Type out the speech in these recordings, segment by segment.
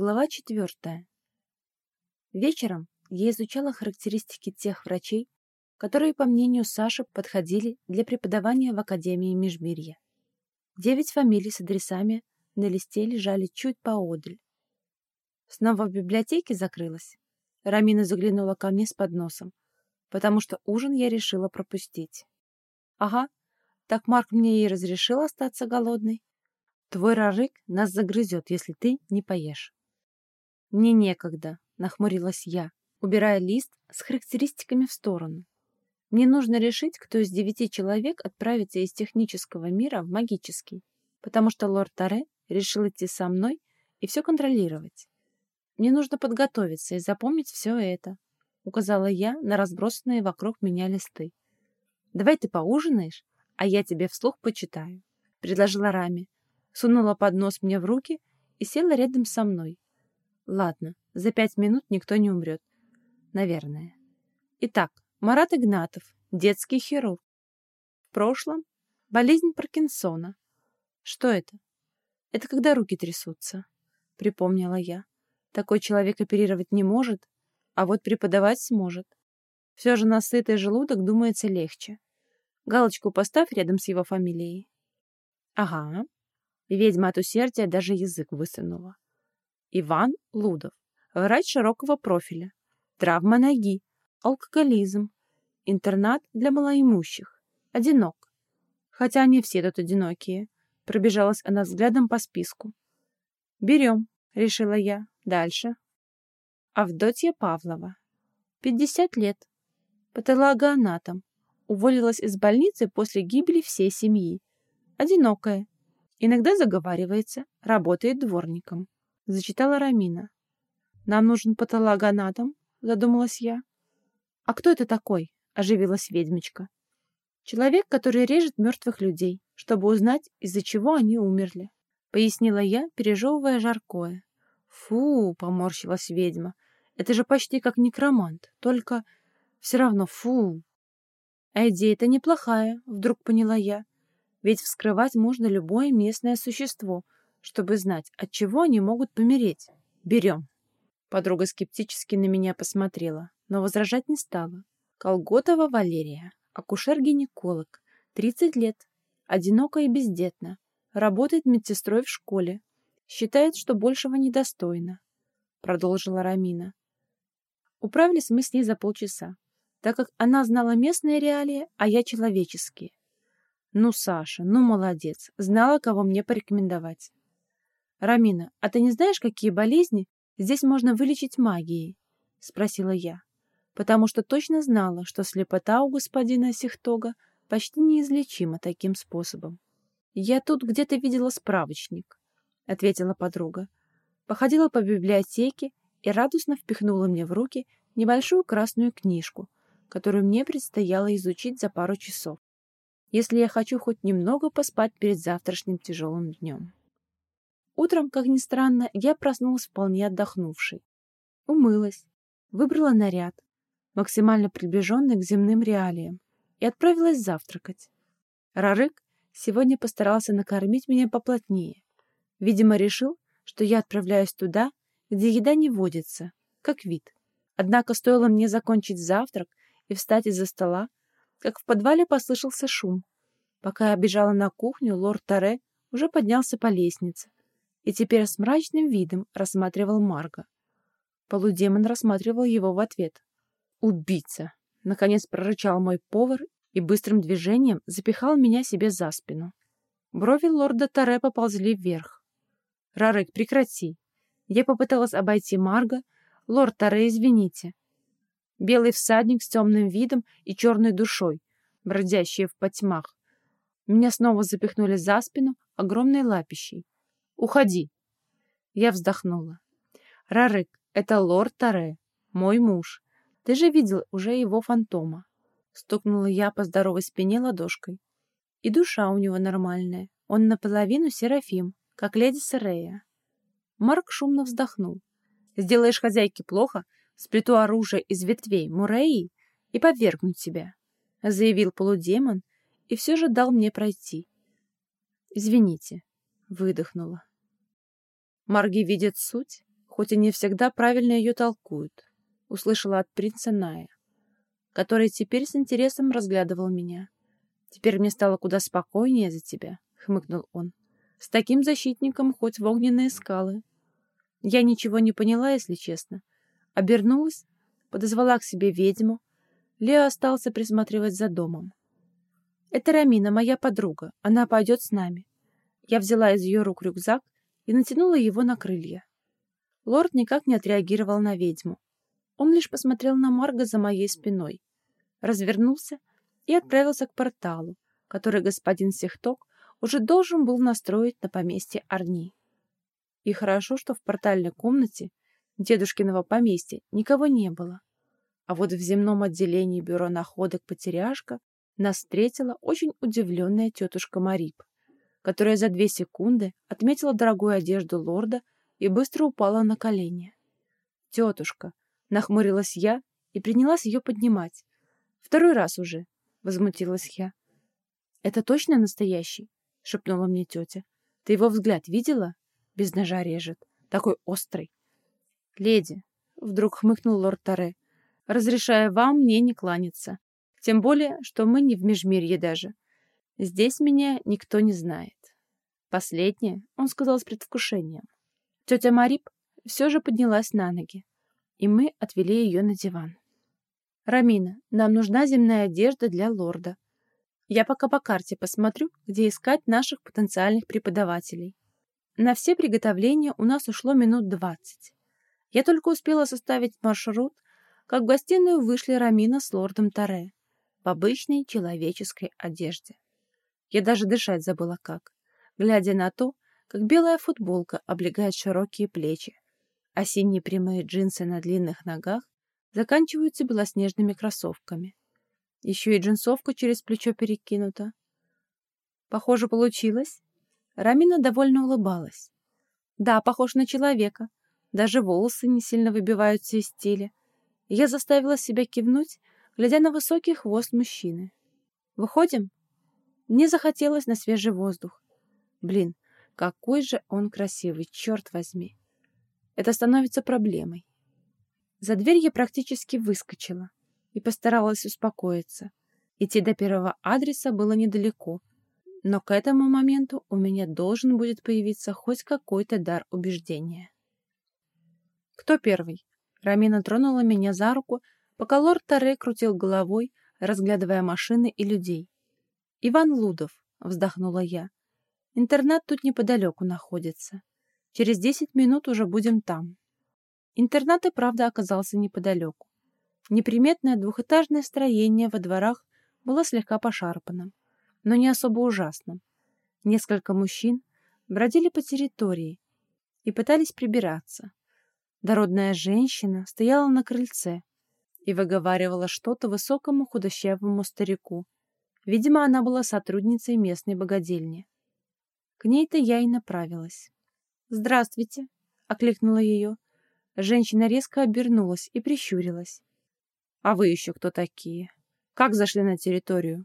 Глава четвертая. Вечером я изучала характеристики тех врачей, которые, по мнению Саши, подходили для преподавания в Академии Межмирья. Девять фамилий с адресами на листе лежали чуть поодаль. Снова в библиотеке закрылась. Рамина заглянула ко мне с подносом, потому что ужин я решила пропустить. Ага, так Марк мне и разрешил остаться голодной. Твой рарык нас загрызет, если ты не поешь. Мне некогда, нахмурилась я, убирая лист с характеристиками в сторону. Мне нужно решить, кто из девяти человек отправится из технического мира в магический, потому что лорд Таре решил идти со мной и все контролировать. Мне нужно подготовиться и запомнить все это, указала я на разбросанные вокруг меня листы. Давай ты поужинаешь, а я тебе вслух почитаю, предложила Рами, сунула поднос мне в руки и села рядом со мной. Ладно, за пять минут никто не умрет. Наверное. Итак, Марат Игнатов, детский хирург. В прошлом болезнь Паркинсона. Что это? Это когда руки трясутся, припомнила я. Такой человек оперировать не может, а вот преподавать сможет. Все же на сытый желудок думается легче. Галочку поставь рядом с его фамилией. Ага. Ведьма от усердия даже язык высунула. Иван Лудов. Врач широкого профиля. Травма ноги. Алкоголизм. Интернат для малоимущих. Одинок. Хотя они все тут одинокие. Пробежалась она взглядом по списку. «Берем», — решила я. Дальше. Авдотья Павлова. 50 лет. Патологоанатом. Уволилась из больницы после гибели всей семьи. Одинокая. Иногда заговаривается, работает дворником. Зачитала Рамина. «Нам нужен патологоанатом», — задумалась я. «А кто это такой?» — оживилась ведьмочка. «Человек, который режет мертвых людей, чтобы узнать, из-за чего они умерли», — пояснила я, пережевывая жаркое. «Фу!» — поморщилась ведьма. «Это же почти как некромант, только все равно фу!» «А идея-то неплохая», — вдруг поняла я. «Ведь вскрывать можно любое местное существо, чтобы знать, от чего они могут помереть. Берем». Подруга скептически на меня посмотрела, но возражать не стала. Колготова Валерия, акушер-гинеколог, 30 лет, одинока и бездетна, работает медсестрой в школе, Считает, что большего недостойно, — продолжила Рамина. Управились мы с ней за полчаса, так как она знала местные реалии, а я человеческие. Ну, Саша, ну, молодец, знала, кого мне порекомендовать. Рамина, а ты не знаешь, какие болезни здесь можно вылечить магией? — спросила я, потому что точно знала, что слепота у господина Сихтога почти неизлечима таким способом. Я тут где-то видела справочник ответила подруга. Походила по библиотеке и радостно впихнула мне в руки небольшую красную книжку, которую мне предстояло изучить за пару часов, если я хочу хоть немного поспать перед завтрашним тяжелым днем. Утром, как ни странно, я проснулась вполне отдохнувшей. Умылась, выбрала наряд, максимально приближенный к земным реалиям, и отправилась завтракать. Рарык сегодня постарался накормить меня поплотнее, Видимо, решил, что я отправляюсь туда, где еда не водится, как вид. Однако стоило мне закончить завтрак и встать из-за стола, как в подвале послышался шум. Пока я бежала на кухню, лорд Таре уже поднялся по лестнице и теперь с мрачным видом рассматривал Марга. Полудемон рассматривал его в ответ. «Убийца!» — наконец прорычал мой повар и быстрым движением запихал меня себе за спину. Брови лорда Таре поползли вверх. Рарек, прекрати. Я попыталась обойти Марга. Лорд Таре, извините. Белый всадник с темным видом и черной душой, бродящие в потьмах. Меня снова запихнули за спину огромной лапищей. «Уходи!» Я вздохнула. «Рарык, это лорд Таре, мой муж. Ты же видел уже его фантома». Стукнула я по здоровой спине ладошкой. И душа у него нормальная. Он наполовину Серафим как леди Серея. Марк шумно вздохнул. «Сделаешь хозяйке плохо, сплету оружие из ветвей Муреи и подвергну тебя», — заявил полудемон и все же дал мне пройти. «Извините», — выдохнула. «Марги видят суть?» — хоть и не всегда правильно ее толкуют, услышала от принца Ная, который теперь с интересом разглядывал меня. Теперь мне стало куда спокойнее за тебя, хмыкнул он. С таким защитником хоть в огненные скалы. Я ничего не поняла, если честно. Обернулась, подозвала к себе ведьму. Лео остался присматривать за домом. «Это Рамина, моя подруга. Она пойдет с нами». Я взяла из ее рук рюкзак и натянула его на крылья. Лорд никак не отреагировал на ведьму. Он лишь посмотрел на Марга за моей спиной, развернулся и отправился к порталу, который господин Сехток уже должен был настроить на поместье Арни. И хорошо, что в портальной комнате дедушкиного поместья никого не было. А вот в земном отделении бюро находок «Потеряшка» нас встретила очень удивленная тетушка Марип, которая за две секунды отметила дорогую одежду лорда и быстро упала на колени. «Тетушка!» — нахмурилась я и принялась ее поднимать. «Второй раз уже!» — возмутилась я. «Это точно настоящий?» — шепнула мне тетя. «Ты его взгляд видела? Без ножа режет. Такой острый». «Леди!» — вдруг хмыкнул лорд Таре. «Разрешаю вам мне не кланяться. Тем более, что мы не в Межмирье даже. Здесь меня никто не знает». Последнее он сказал с предвкушением. Тетя Марип все же поднялась на ноги, и мы отвели ее на диван. «Рамина, нам нужна земная одежда для лорда. Я пока по карте посмотрю, где искать наших потенциальных преподавателей. На все приготовления у нас ушло минут двадцать. Я только успела составить маршрут, как в гостиную вышли Рамина с лордом Таре в обычной человеческой одежде. Я даже дышать забыла как, глядя на то, как белая футболка облегает широкие плечи, а синие прямые джинсы на длинных ногах заканчиваются белоснежными кроссовками. Еще и джинсовка через плечо перекинута. Похоже, получилось. Рамина довольно улыбалась. Да, похож на человека. Даже волосы не сильно выбиваются из стиля. Я заставила себя кивнуть, глядя на высокий хвост мужчины. Выходим? Мне захотелось на свежий воздух. Блин, какой же он красивый, черт возьми. Это становится проблемой. За дверь я практически выскочила и постаралась успокоиться. Идти до первого адреса было недалеко, но к этому моменту у меня должен будет появиться хоть какой-то дар убеждения. «Кто первый?» Рамина тронула меня за руку, пока лорд Таре крутил головой, разглядывая машины и людей. «Иван Лудов», — вздохнула я. «Интернат тут неподалеку находится. Через десять минут уже будем там». Интернат и правда оказался неподалеку. Неприметное двухэтажное строение во дворах было слегка пошарпанным, но не особо ужасным. Несколько мужчин бродили по территории и пытались прибираться. Дородная женщина стояла на крыльце и выговаривала что-то высокому худощавому старику. Видимо, она была сотрудницей местной богадельни. К ней-то я и направилась. «Здравствуйте!» — окликнула ее. Женщина резко обернулась и прищурилась. «А вы еще кто такие? Как зашли на территорию?»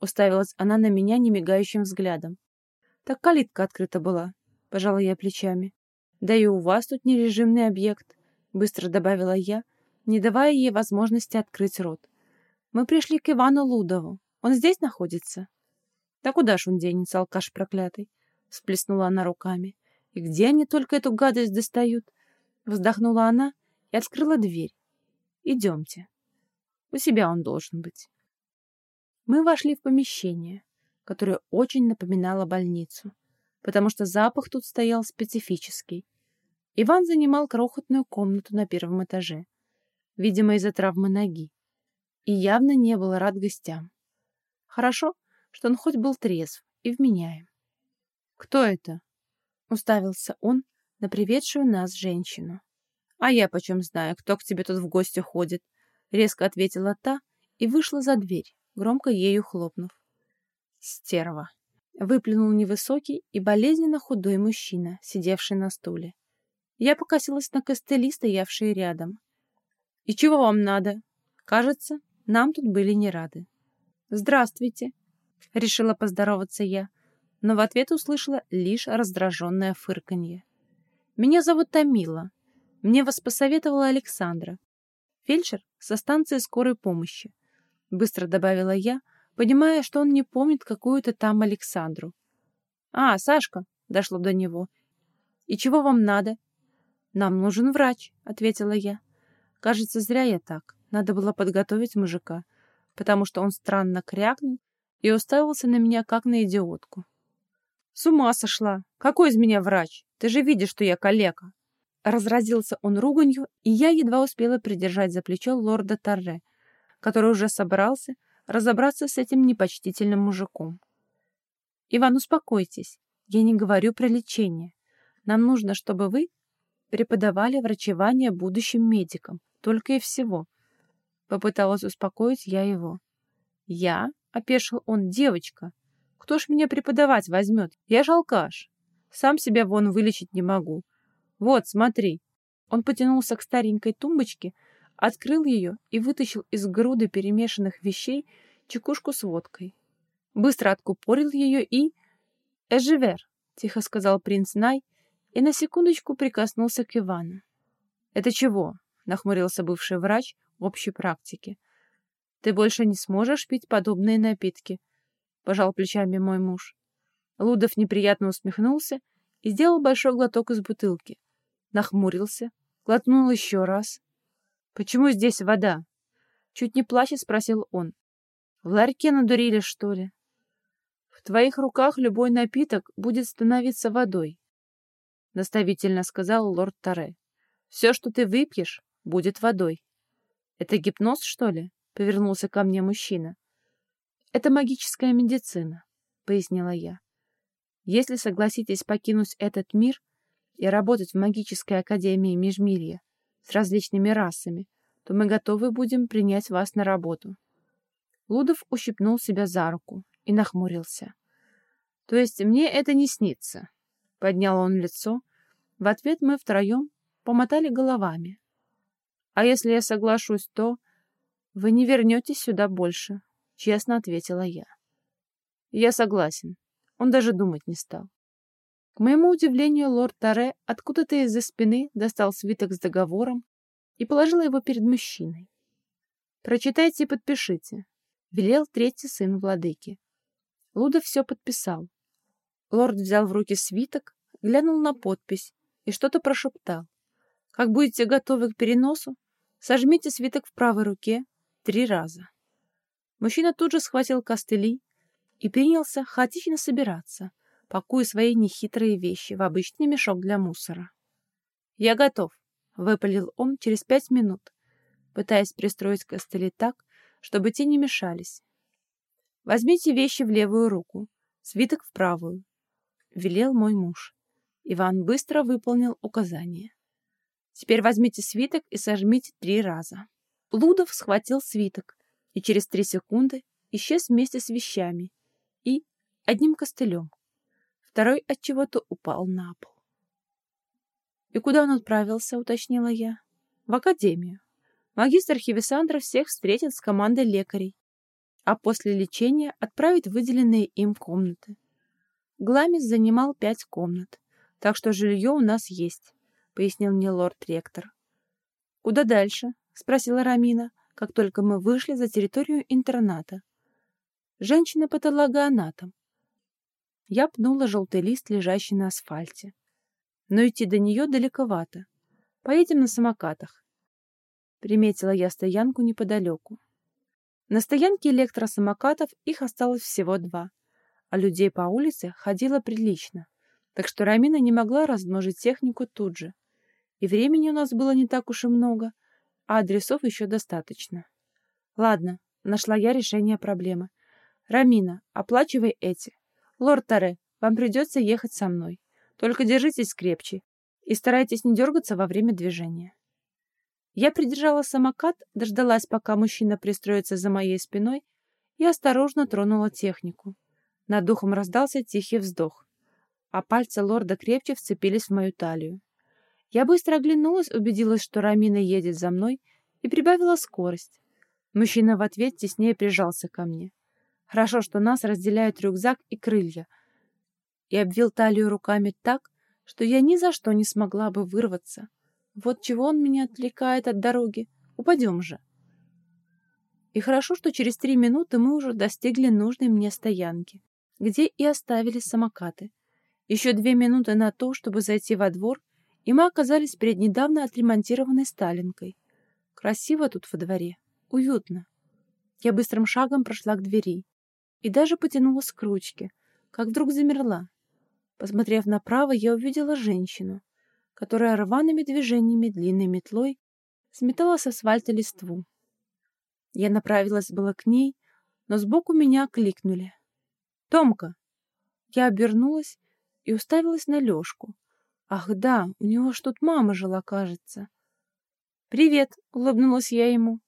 Уставилась она на меня немигающим взглядом. «Так калитка открыта была», — пожала я плечами. «Да и у вас тут нережимный объект», — быстро добавила я, не давая ей возможности открыть рот. «Мы пришли к Ивану Лудову. Он здесь находится?» «Да куда ж он денется, алкаш проклятый?» — всплеснула она руками. «И где они только эту гадость достают?» Вздохнула она и открыла дверь. «Идемте». У себя он должен быть. Мы вошли в помещение, которое очень напоминало больницу, потому что запах тут стоял специфический. Иван занимал крохотную комнату на первом этаже, видимо, из-за травмы ноги, и явно не был рад гостям. Хорошо, что он хоть был трезв и вменяем. «Кто это?» — уставился он на приведшую нас женщину. «А я почем знаю, кто к тебе тут в гости ходит?» резко ответила та и вышла за дверь, громко ею хлопнув. Стерва. Выплюнул невысокий и болезненно худой мужчина, сидевший на стуле. Я покосилась на костыли, стоявшие рядом. «И чего вам надо?» Кажется, нам тут были не рады. «Здравствуйте!» — решила поздороваться я, но в ответ услышала лишь раздраженное фырканье. «Меня зовут Тамила. Мне вас посоветовала Александра. Фельдшер со станции скорой помощи. Быстро добавила я, понимая, что он не помнит какую-то там Александру. «А, Сашка!» — дошло до него. «И чего вам надо?» «Нам нужен врач», — ответила я. Кажется, зря я так. Надо было подготовить мужика, потому что он странно крякнул и уставился на меня, как на идиотку. «С ума сошла! Какой из меня врач? Ты же видишь, что я калека!» Разразился он руганью, и я едва успела придержать за плечо лорда Торре, который уже собрался разобраться с этим непочтительным мужиком. «Иван, успокойтесь. Я не говорю про лечение. Нам нужно, чтобы вы преподавали врачевание будущим медикам. Только и всего. Попыталась успокоить я его. «Я?» — опешил он. «Девочка. Кто ж меня преподавать возьмет? Я ж алкаш. Сам себя вон вылечить не могу. Вот, смотри». Он потянулся к старенькой тумбочке, открыл ее и вытащил из груды перемешанных вещей чекушку с водкой. Быстро откупорил ее и... «Эживер», — тихо сказал принц Най, и на секундочку прикоснулся к Ивану. «Это чего?» — нахмурился бывший врач общей практики. «Ты больше не сможешь пить подобные напитки», — пожал плечами мой муж. Лудов неприятно усмехнулся и сделал большой глоток из бутылки. Нахмурился, глотнул еще раз. «Почему здесь вода?» Чуть не плача спросил он. В ларьке надурили, что ли? В твоих руках любой напиток будет становиться водой, — наставительно сказал лорд Таре. Все, что ты выпьешь, будет водой. Это гипноз, что ли? — повернулся ко мне мужчина. Это магическая медицина, — пояснила я. Если согласитесь покинуть этот мир и работать в магической академии Межмирья с различными расами, то мы готовы будем принять вас на работу. Лудов ущипнул себя за руку и нахмурился. «То есть мне это не снится?» Поднял он лицо. В ответ мы втроем помотали головами. «А если я соглашусь, то...» «Вы не вернетесь сюда больше», — честно ответила я. «Я согласен». Он даже думать не стал. К моему удивлению, лорд Таре откуда-то из-за спины достал свиток с договором и положил его перед мужчиной. «Прочитайте и подпишите велел третий сын владыки. Луда все подписал. Лорд взял в руки свиток, глянул на подпись и что-то прошептал. Как будете готовы к переносу, сожмите свиток в правой руке три раза. Мужчина тут же схватил костыли и принялся хаотично собираться, пакуя свои нехитрые вещи в обычный мешок для мусора. «Я готов», — выпалил он через пять минут, пытаясь пристроить костыли так, чтобы те не мешались. Возьмите вещи в левую руку, свиток в правую, — велел мой муж. Иван быстро выполнил указание. Теперь возьмите свиток и сожмите три раза. Лудов схватил свиток и через три секунды исчез вместе с вещами и одним костылем. Второй от чего-то упал на пол. «И куда он отправился?» — уточнила я. «В академию. Магистр Хивисандра всех встретит с командой лекарей, а после лечения отправит в выделенные им комнаты. Гламис занимал пять комнат, так что жилье у нас есть, — пояснил мне лорд-ректор. — Куда дальше? — спросила Рамина, как только мы вышли за территорию интерната. Женщина-патологоанатом. Я пнула желтый лист, лежащий на асфальте. Но идти до нее далековато. Поедем на самокатах. Приметила я стоянку неподалеку. На стоянке электросамокатов их осталось всего два, а людей по улице ходило прилично, так что Рамина не могла размножить технику тут же. И времени у нас было не так уж и много, а адресов еще достаточно. Ладно, нашла я решение проблемы. Рамина, оплачивай эти. Лорд Таре, вам придется ехать со мной. Только держитесь крепче и старайтесь не дергаться во время движения. Я придержала самокат, дождалась, пока мужчина пристроится за моей спиной, и осторожно тронула технику. Над духом раздался тихий вздох, а пальцы лорда крепче вцепились в мою талию. Я быстро оглянулась, убедилась, что Рамина едет за мной, и прибавила скорость. Мужчина в ответ теснее прижался ко мне. Хорошо, что нас разделяют рюкзак и крылья. И обвил талию руками так, что я ни за что не смогла бы вырваться — Вот чего он меня отвлекает от дороги. Упадем же. И хорошо, что через три минуты мы уже достигли нужной мне стоянки, где и оставили самокаты. Еще две минуты на то, чтобы зайти во двор, и мы оказались перед недавно отремонтированной Сталинкой. Красиво тут во дворе, уютно. Я быстрым шагом прошла к двери и даже потянулась к ручке, как вдруг замерла. Посмотрев направо, я увидела женщину, которая рваными движениями длинной метлой сметала с асфальта листву. Я направилась было к ней, но сбоку меня кликнули. «Томка!» Я обернулась и уставилась на Лёшку. Ах да, у него ж тут мама жила, кажется. «Привет!» — улыбнулась я ему.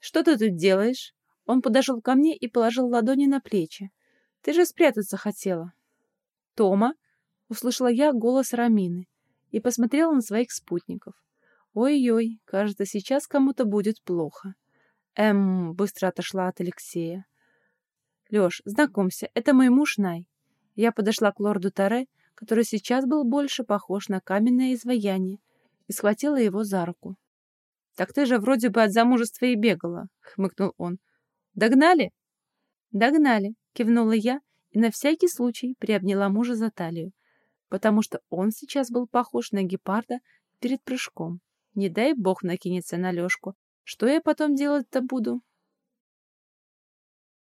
«Что ты тут делаешь?» Он подошел ко мне и положил ладони на плечи. «Ты же спрятаться хотела». «Тома!» — услышала я голос Рамины и посмотрела на своих спутников. «Ой-ой, кажется, сейчас кому-то будет плохо». Эм, быстро отошла от Алексея. «Лёш, знакомься, это мой муж Най». Я подошла к лорду Таре, который сейчас был больше похож на каменное изваяние, и схватила его за руку. «Так ты же вроде бы от замужества и бегала», — хмыкнул он. «Догнали?» «Догнали», — кивнула я и на всякий случай приобняла мужа за талию, потому что он сейчас был похож на гепарда перед прыжком. Не дай бог накинется на Лёшку. Что я потом делать-то буду?